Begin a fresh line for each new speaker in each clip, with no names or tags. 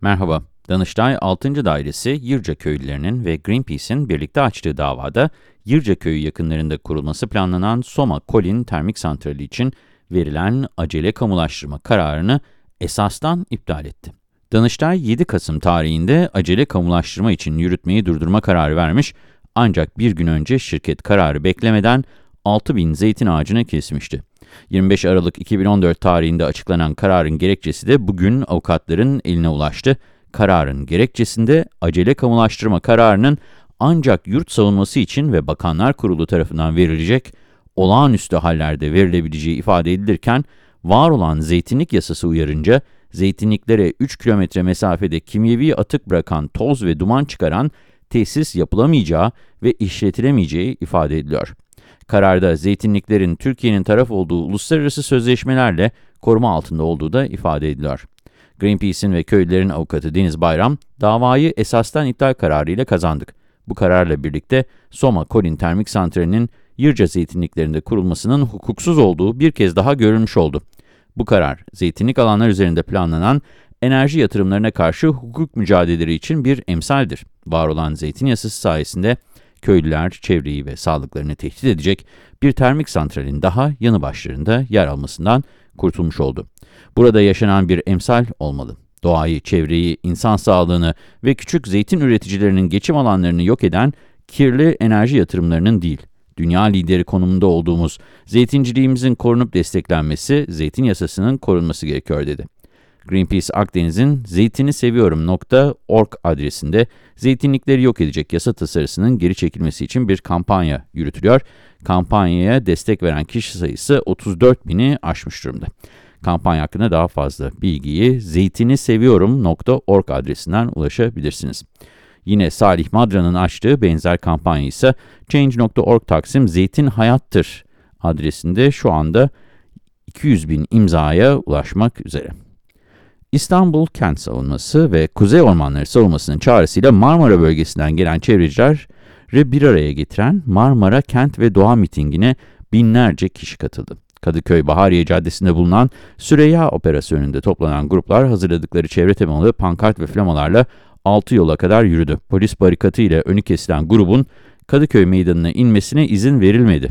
Merhaba, Danıştay 6. Dairesi Yırca köylülerinin ve Greenpeace'in birlikte açtığı davada Yırca köyü yakınlarında kurulması planlanan Soma Kolin Termik Santrali için verilen acele kamulaştırma kararını esastan iptal etti. Danıştay 7 Kasım tarihinde acele kamulaştırma için yürütmeyi durdurma kararı vermiş ancak bir gün önce şirket kararı beklemeden 6000 zeytin ağacını kesmişti. 25 Aralık 2014 tarihinde açıklanan kararın gerekçesi de bugün avukatların eline ulaştı. Kararın gerekçesinde acele kamulaştırma kararının ancak yurt savunması için ve Bakanlar Kurulu tarafından verilecek olağanüstü hallerde verilebileceği ifade edilirken, var olan zeytinlik yasası uyarınca, zeytinliklere 3 kilometre mesafede kimyevi atık bırakan toz ve duman çıkaran tesis yapılamayacağı ve işletilemeyeceği ifade ediliyor. Kararda zeytinliklerin Türkiye'nin taraf olduğu uluslararası sözleşmelerle koruma altında olduğu da ifade ediliyor. Greenpeace'in ve köylülerin avukatı Deniz Bayram, davayı esastan iptal kararıyla kazandık. Bu kararla birlikte Soma Kolin Termik Santrali'nin Yırca zeytinliklerinde kurulmasının hukuksuz olduğu bir kez daha görülmüş oldu. Bu karar, zeytinlik alanlar üzerinde planlanan enerji yatırımlarına karşı hukuk mücadeleleri için bir emsaldir. Var olan zeytin yasası sayesinde köylüler çevreyi ve sağlıklarını tehdit edecek bir termik santralin daha yanı başlarında yer almasından kurtulmuş oldu. Burada yaşanan bir emsal olmalı. Doğayı, çevreyi, insan sağlığını ve küçük zeytin üreticilerinin geçim alanlarını yok eden kirli enerji yatırımlarının değil, dünya lideri konumunda olduğumuz zeytinciliğimizin korunup desteklenmesi, zeytin yasasının korunması gerekiyor dedi. Greenpeace Akdeniz'in zeytiniseviyorum.org adresinde zeytinlikleri yok edecek yasa tasarısının geri çekilmesi için bir kampanya yürütülüyor. Kampanyaya destek veren kişi sayısı 34 bini aşmış durumda. Kampanya hakkında daha fazla bilgiyi zeytiniseviyorum.org adresinden ulaşabilirsiniz. Yine Salih Madra'nın açtığı benzer kampanya ise Change.org Taksim Zeytin Hayattır adresinde şu anda 200 bin imzaya ulaşmak üzere. İstanbul Kent Savunması ve Kuzey Ormanları Savunması'nın çağrısıyla Marmara bölgesinden gelen çevreciler bir araya getiren Marmara Kent ve Doğa mitingine binlerce kişi katıldı. Kadıköy Bahariye Caddesi'nde bulunan Süreyya Operasyonunda toplanan gruplar hazırladıkları çevre temalı pankart ve flamalarla 6 yola kadar yürüdü. Polis barikatı ile önü kesilen grubun Kadıköy Meydanı'na inmesine izin verilmedi.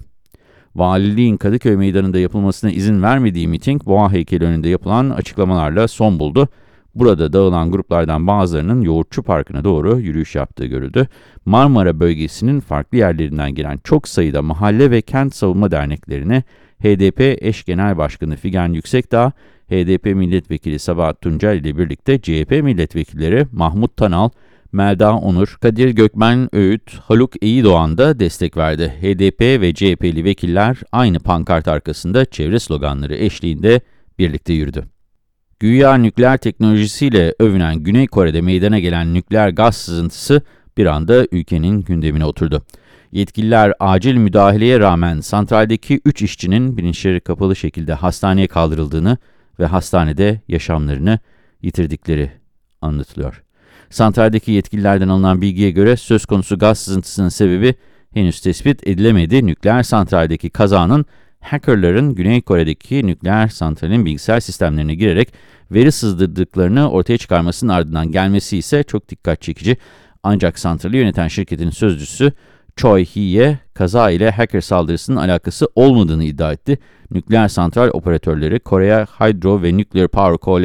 Valiliğin Kadıköy Meydanı'nda yapılmasına izin vermediği miting, Boğa heykeli önünde yapılan açıklamalarla son buldu. Burada dağılan gruplardan bazılarının Yoğurtçu Parkı'na doğru yürüyüş yaptığı görüldü. Marmara bölgesinin farklı yerlerinden gelen çok sayıda mahalle ve kent savunma derneklerine HDP eş genel başkanı Figen Yüksekdağ, HDP milletvekili Sabahat Tuncel ile birlikte CHP milletvekilleri Mahmut Tanal, Melda Onur, Kadir Gökmen Öğüt, Haluk İyidoğan da destek verdi. HDP ve CHP'li vekiller aynı pankart arkasında çevre sloganları eşliğinde birlikte yürüdü. Güya nükleer teknolojisiyle övünen Güney Kore'de meydana gelen nükleer gaz sızıntısı bir anda ülkenin gündemine oturdu. Yetkililer acil müdahaleye rağmen santraldeki 3 işçinin bilinçleri kapalı şekilde hastaneye kaldırıldığını ve hastanede yaşamlarını yitirdikleri anlatılıyor. Santraldeki yetkililerden alınan bilgiye göre söz konusu gaz sızıntısının sebebi henüz tespit edilemedi. Nükleer santraldeki kazanın hackerların Güney Kore'deki nükleer santralin bilgisayar sistemlerine girerek veri sızdırdıklarını ortaya çıkarmasının ardından gelmesi ise çok dikkat çekici. Ancak santrali yöneten şirketin sözcüsü Choi Hee kaza ile hacker saldırısının alakası olmadığını iddia etti. Nükleer santral operatörleri Korea Hydro ve Nuclear Power Co.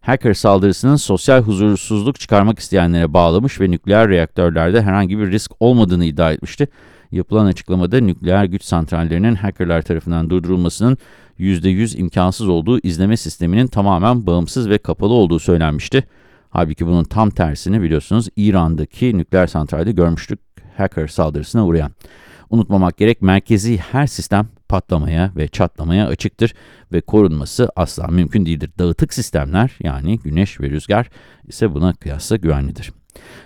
hacker saldırısının sosyal huzursuzluk çıkarmak isteyenlere bağlamış ve nükleer reaktörlerde herhangi bir risk olmadığını iddia etmişti. Yapılan açıklamada nükleer güç santrallerinin hackerlar tarafından durdurulmasının %100 imkansız olduğu izleme sisteminin tamamen bağımsız ve kapalı olduğu söylenmişti. Halbuki bunun tam tersini biliyorsunuz İran'daki nükleer santralde görmüştük hacker saldırısına uğrayan. Unutmamak gerek merkezi her sistem patlamaya ve çatlamaya açıktır ve korunması asla mümkün değildir. Dağıtık sistemler yani güneş ve rüzgar ise buna kıyasla güvenlidir.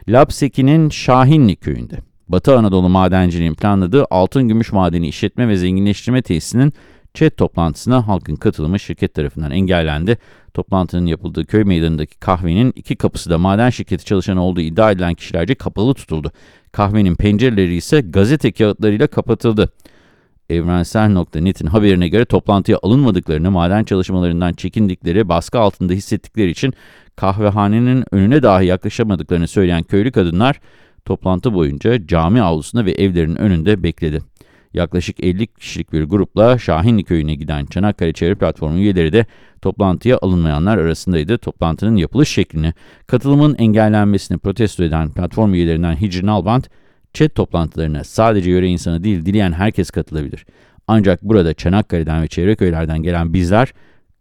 Lapseki'nin Şahinli köyünde Batı Anadolu Madenciliğin planladığı altın gümüş madeni işletme ve zenginleştirme tesisinin chat toplantısına halkın katılımı şirket tarafından engellendi. Toplantının yapıldığı köy meydanındaki kahvenin iki kapısı da maden şirketi çalışanı olduğu iddia edilen kişilerce kapalı tutuldu. Kahvenin pencereleri ise gazete kağıtlarıyla kapatıldı. Evrensel.net'in haberine göre toplantıya alınmadıklarını, maden çalışmalarından çekindikleri, baskı altında hissettikleri için kahvehanenin önüne dahi yaklaşamadıklarını söyleyen köylü kadınlar, toplantı boyunca cami avlusunda ve evlerinin önünde bekledi. Yaklaşık 50 kişilik bir grupla Şahinli köyüne giden Çanakkale Çevre Platformu üyeleri de toplantıya alınmayanlar arasındaydı. Toplantının yapılış şeklini, katılımın engellenmesini protesto eden platform üyelerinden Hicri Nalbant, chat toplantılarına sadece yöre insanı değil, dileyen herkes katılabilir. Ancak burada Çanakkale'den ve çevre köylerden gelen bizler,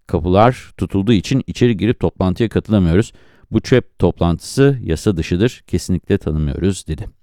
kapılar tutulduğu için içeri girip toplantıya katılamıyoruz. Bu chat toplantısı yasa dışıdır, kesinlikle tanımıyoruz, dedi.